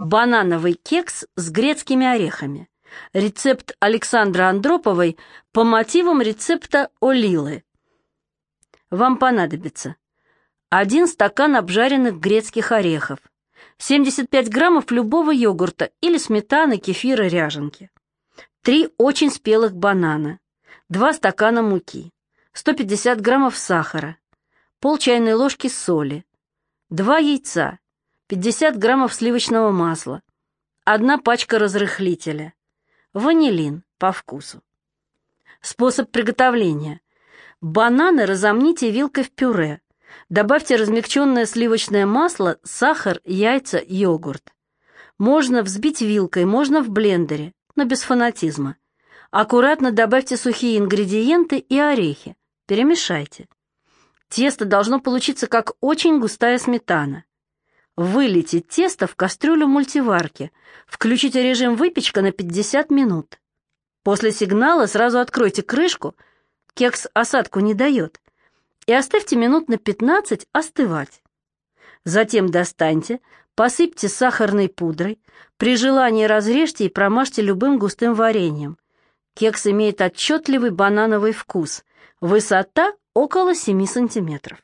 Банановый кекс с грецкими орехами. Рецепт Александра Андроповой по мотивам рецепта Олилы. Вам понадобится один стакан обжаренных грецких орехов, 75 граммов любого йогурта или сметаны, кефира, ряженки, три очень спелых банана, два стакана муки, 150 граммов сахара, пол чайной ложки соли, два яйца, 50 граммов сливочного масла, одна пачка разрыхлителя, ванилин по вкусу. Способ приготовления. Бананы разомните вилкой в пюре. Добавьте размягченное сливочное масло, сахар, яйца, йогурт. Можно взбить вилкой, можно в блендере, но без фанатизма. Аккуратно добавьте сухие ингредиенты и орехи. Перемешайте. Тесто должно получиться как очень густая сметана. Вылейте тесто в кастрюлю мультиварки. Включите режим выпечка на 50 минут. После сигнала сразу откройте крышку, кекс осадку не дает, и оставьте минут на 15 остывать. Затем достаньте, посыпьте сахарной пудрой, при желании разрежьте и промажьте любым густым вареньем. Кекс имеет отчетливый банановый вкус, высота около 7 сантиметров.